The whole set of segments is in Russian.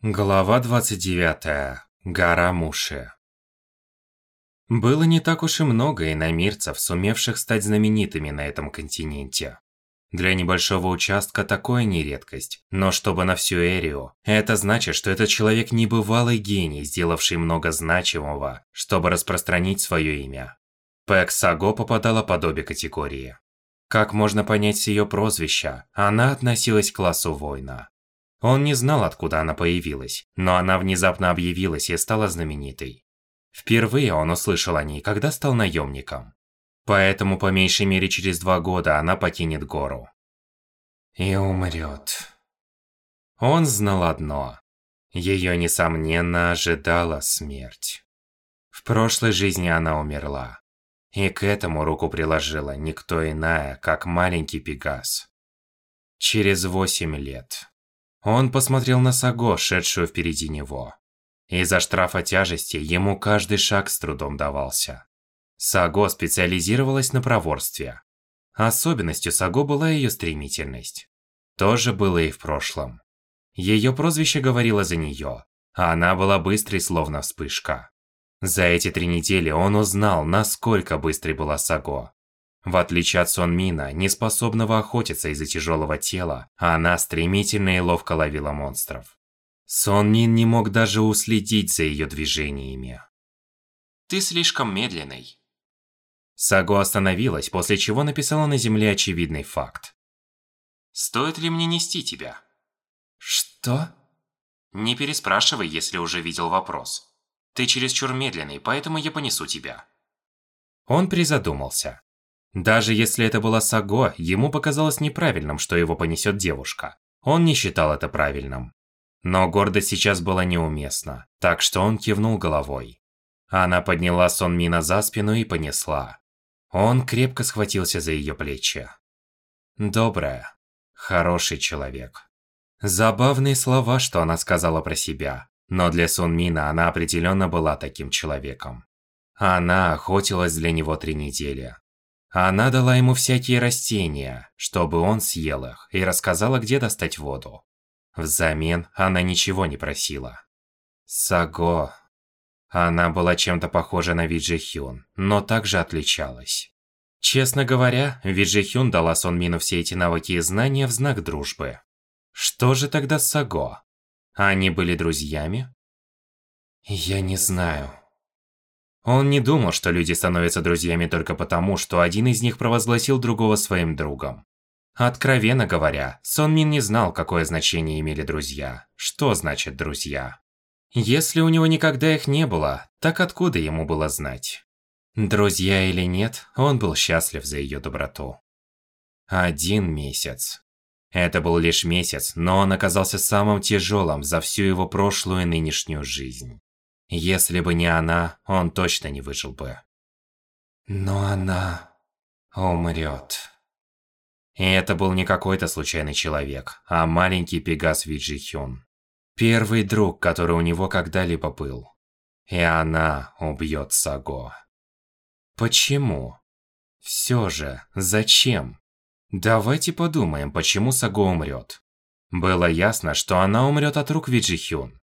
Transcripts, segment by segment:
Глава 29. Гора Муши. Было не так уж и много иномирцев, сумевших стать знаменитыми на этом континенте. Для небольшого участка такое не редкость, но чтобы на всю Эрию, это значит, что этот человек небывалый гений, сделавший много значимого, чтобы распространить свое имя. Пэк Саго попадала под обе категории. Как можно понять с ее прозвища, она относилась к классу воина. Он не знал, откуда она появилась, но она внезапно объявилась и стала знаменитой. Впервые он услышал о ней, когда стал наемником. Поэтому по меньшей мере через два года она покинет гору. И умрет. Он знал одно. Ее, несомненно, ожидала смерть. В прошлой жизни она умерла. И к этому руку приложила никто иная, как маленький Пегас. Через восемь лет. Он посмотрел на Саго, шедшую впереди него. Из-за штрафа тяжести ему каждый шаг с трудом давался. Саго специализировалась на проворстве. Особенностью Саго была ее стремительность. То же было и в прошлом. Ее прозвище говорило за нее, а она была быстрой, словно вспышка. За эти три недели он узнал, насколько быстрой была Саго. В отличие от Сон Мина, не способного охотиться из-за тяжелого тела, она стремительно и ловко ловила монстров. Сон Мин не мог даже уследить за ее движениями. «Ты слишком медленный». Саго остановилась, после чего написала на земле очевидный факт. «Стоит ли мне нести тебя?» «Что?» «Не переспрашивай, если уже видел вопрос. Ты чересчур медленный, поэтому я понесу тебя». Он призадумался. Даже если это была Саго, ему показалось неправильным, что его понесет девушка. Он не считал это правильным. Но гордость сейчас была неуместна, так что он кивнул головой. Она подняла Сон Мина за спину и понесла. Он крепко схватился за ее плечи. Добрая, хороший человек. Забавные слова, что она сказала про себя, но для Сон Мина она определенно была таким человеком. Она охотилась для него три недели. Она дала ему всякие растения, чтобы он съел их, и рассказала, где достать воду. Взамен она ничего не просила. Саго. Она была чем-то похожа на Виджи Хюн, но также отличалась. Честно говоря, Виджи Хюн дала Сон Мину все эти навыки и знания в знак дружбы. Что же тогда Саго? Они были друзьями? Я не знаю. Он не думал, что люди становятся друзьями только потому, что один из них провозгласил другого своим другом. Откровенно говоря, Сон Мин не знал, какое значение имели друзья. Что значит друзья? Если у него никогда их не было, так откуда ему было знать? Друзья или нет, он был счастлив за ее доброту. Один месяц. Это был лишь месяц, но он оказался самым тяжелым за всю его прошлую и нынешнюю жизнь. Если бы не она, он точно не выжил бы. Но она умрет. И это был не какой-то случайный человек, а маленький Пегас Виджи Хюн. Первый друг, который у него когда-либо был. И она убьет Саго. Почему? Все же, зачем? Давайте подумаем, почему Саго умрет. Было ясно, что она умрет от рук Виджи Хюн.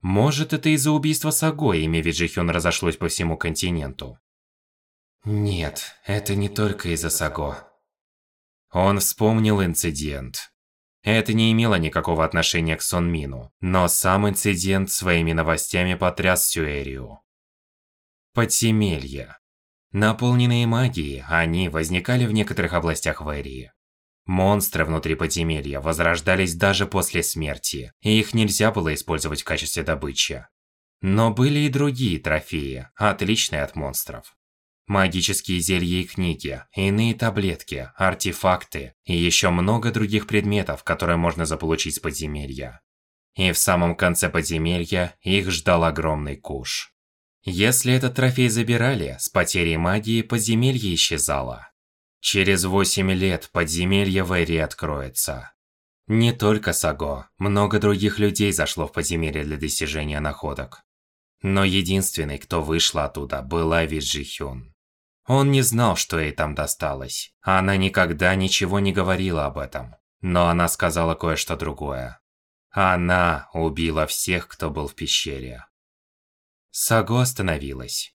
Может, это из-за убийства Саго имя Виджихён разошлось по всему континенту? Нет, это не только из-за Саго. Он вспомнил инцидент. Это не имело никакого отношения к Сон Мину, но сам инцидент своими новостями потряс всю Эрию. Подземелья. Наполненные магией, они возникали в некоторых областях в Эрии. Монстры внутри подземелья возрождались даже после смерти, и их нельзя было использовать в качестве добычи. Но были и другие трофеи, отличные от монстров. Магические зелья и книги, иные таблетки, артефакты и еще много других предметов, которые можно заполучить с подземелья. И в самом конце подземелья их ждал огромный куш. Если этот трофей забирали, с потерей магии подземелье исчезало. Через восемь лет подземелье в Эри откроется. Не только Саго, много других людей зашло в подземелье для достижения находок. Но единственный, кто вышла оттуда, была Виджи Хюн. Он не знал, что ей там досталось. Она никогда ничего не говорила об этом. Но она сказала кое-что другое. Она убила всех, кто был в пещере. Саго остановилась.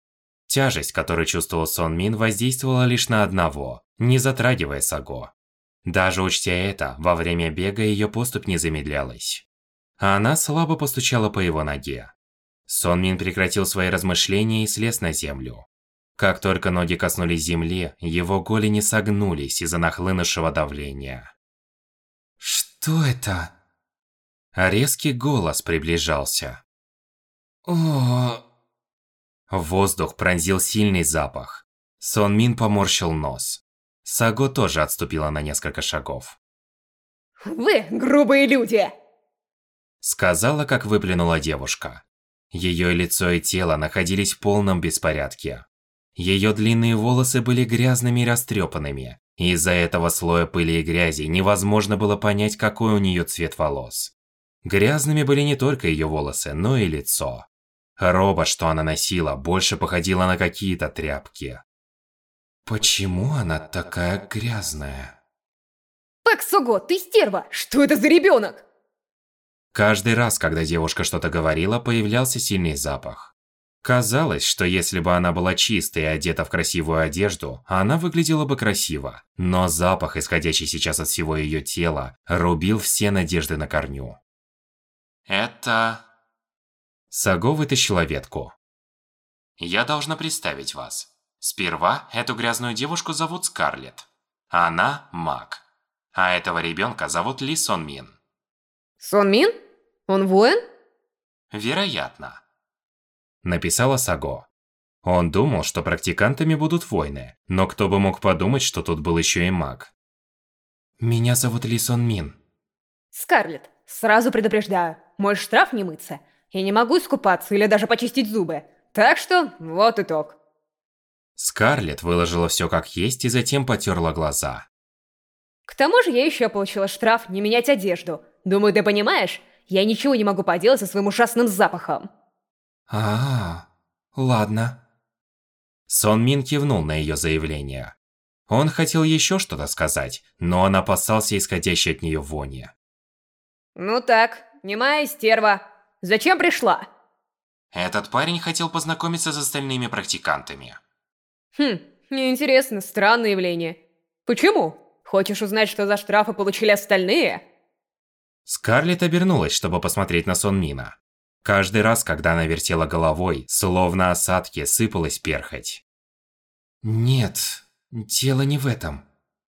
Тяжесть, которую чувствовал Сон Мин, воздействовала лишь на одного, не затрагивая Саго. Даже учтя это, во время бега ее поступь не замедлялась. Она слабо постучала по его ноге. Сон Мин прекратил свои размышления и слез на землю. Как только ноги коснулись земли, его голени согнулись из-за нахлынувшего давления. Что это? Резкий голос приближался. О. Воздух пронзил сильный запах. Сон Мин поморщил нос. Саго тоже отступила на несколько шагов. Вы грубые люди! Сказала, как выплюнула девушка. Ее лицо и тело находились в полном беспорядке. Ее длинные волосы были грязными и растрепанными. Из-за этого слоя пыли и грязи невозможно было понять, какой у нее цвет волос. Грязными были не только ее волосы, но и лицо. Роба, что она носила, больше походила на какие-то тряпки. Почему она такая грязная? Так, Суго, ты стерва! Что это за ребенок? Каждый раз, когда девушка что-то говорила, появлялся сильный запах. Казалось, что если бы она была чистой и одета в красивую одежду, она выглядела бы красиво. Но запах, исходящий сейчас от всего ее тела, рубил все надежды на корню. Это... Саго вытащила ветку. Я должна представить вас. Сперва эту грязную девушку зовут Скарлетт. Она маг. А этого ребенка зовут Ли Сон Мин. Сон Мин? Он воин? Вероятно. Написала Саго. Он думал, что практикантами будут воины, но кто бы мог подумать, что тут был еще и маг. Меня зовут Ли Сон Мин. Скарлетт, сразу предупреждаю, мой штраф не мыться. Я не могу искупаться или даже почистить зубы. Так что, вот итог. Скарлетт выложила все как есть и затем потерла глаза. К тому же я еще получила штраф не менять одежду. Думаю, ты понимаешь, я ничего не могу поделать со своим ужасным запахом. А, -а, а, ладно. Сон Мин кивнул на ее заявление. Он хотел еще что-то сказать, но он опасался исходящей от нее вони. Ну так, немая стерва. Зачем пришла? Этот парень хотел познакомиться с остальными практикантами. Хм, интересно, странное явление. Почему? Хочешь узнать, что за штрафы получили остальные? Скарлетт обернулась, чтобы посмотреть на Сон Мина. Каждый раз, когда она вертела головой, словно осадки, сыпалась перхоть. Нет, дело не в этом.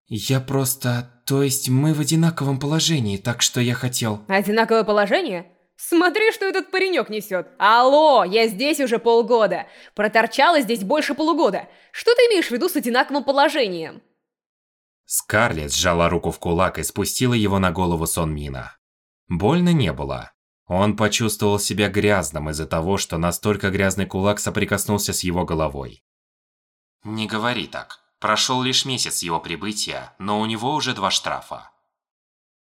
Я просто... То есть мы в одинаковом положении, так что я хотел... Одинаковое положение? Смотри, что этот паренек несет. Алло, я здесь уже полгода. Проторчала здесь больше полугода. Что ты имеешь в виду с одинаковым положением? Скарлетт сжала руку в кулак и спустила его на голову Сон Мина. Больно не было. Он почувствовал себя грязным из-за того, что настолько грязный кулак соприкоснулся с его головой. Не говори так. Прошел лишь месяц его прибытия, но у него уже два штрафа.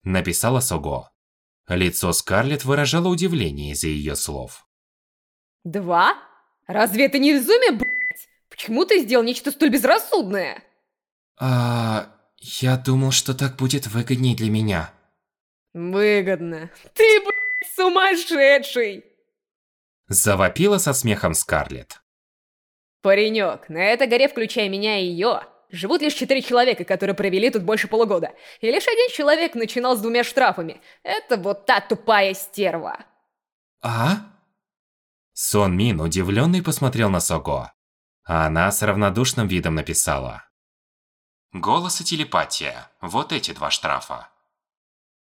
Написала Сого. Лицо Скарлетт выражало удивление из-за ее слов. Два? Разве это не безумие, блядь? Почему ты сделал нечто столь безрассудное? А, я думал, что так будет выгоднее для меня. Выгодно. Ты, блядь, сумасшедший! Завопила со смехом Скарлетт. Паренек, на этой горе, включая меня и ее, живут лишь четыре человека, которые провели тут больше полугода. И лишь один человек начинал с двумя штрафами. Это вот та тупая стерва. А? Сон Мин, удивленный, посмотрел на Сого. А она с равнодушным видом написала. Голос и телепатия. Вот эти два штрафа.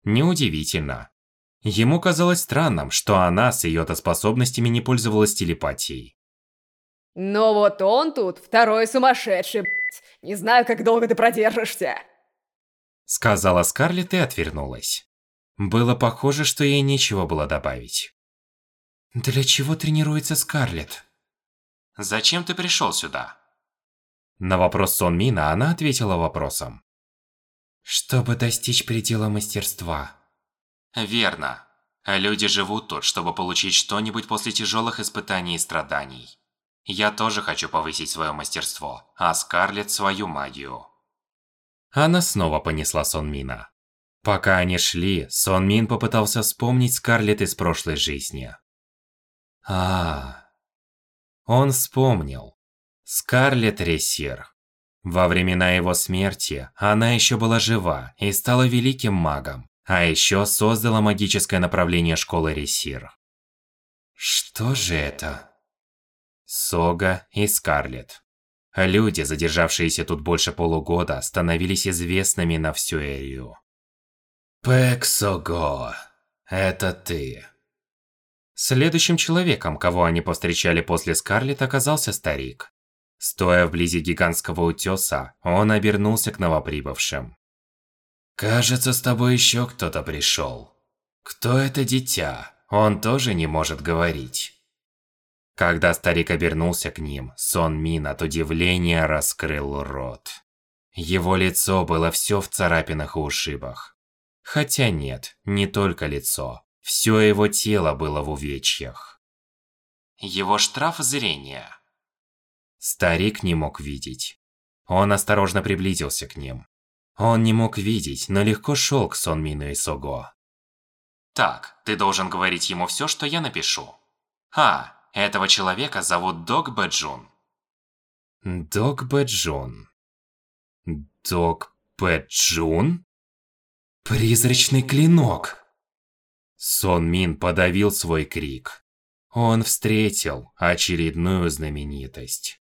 Неудивительно. Ему казалось странным, что она с ее-то способностями не пользовалась телепатией. Но вот он тут второй сумасшедший, блядь. Не знаю, как долго ты продержишься. Сказала Скарлетт и отвернулась. Было похоже, что ей нечего было добавить. Для чего тренируется Скарлетт? Зачем ты пришел сюда? На вопрос Сон Мина она ответила вопросом. Чтобы достичь предела мастерства. Верно. Люди живут тут, чтобы получить что-нибудь после тяжелых испытаний и страданий. Я тоже хочу повысить свое мастерство, а Скарлетт свою магию. Она снова понесла Сон Мина. Пока они шли, Сон Мин попытался вспомнить Скарлетт из прошлой жизни. А, Он вспомнил. Скарлетт Ресир. Во времена его смерти она еще была жива и стала великим магом, а еще создала магическое направление школы Ресир. Что же это? Сога и Скарлетт. Люди, задержавшиеся тут больше полугода, становились известными на всю Эрию. Пэксого, это ты. Следующим человеком, кого они повстречали после Скарлетт, оказался старик. Стоя вблизи гигантского утеса, он обернулся к новоприбывшим. «Кажется, с тобой еще кто-то пришел. Кто это дитя? Он тоже не может говорить». Когда старик обернулся к ним, Сон Мин от удивления раскрыл рот. Его лицо было все в царапинах и ушибах. Хотя нет, не только лицо. Все его тело было в увечьях. Его штраф зрения. Старик не мог видеть. Он осторожно приблизился к ним. Он не мог видеть, но легко шел к Сон Мину и Сого. Так, ты должен говорить ему все, что я напишу. А, этого человека зовут Дог Бэджун. Дог Бэджун. Дог Бэджун? Призрачный клинок. Сон Мин подавил свой крик. Он встретил очередную знаменитость.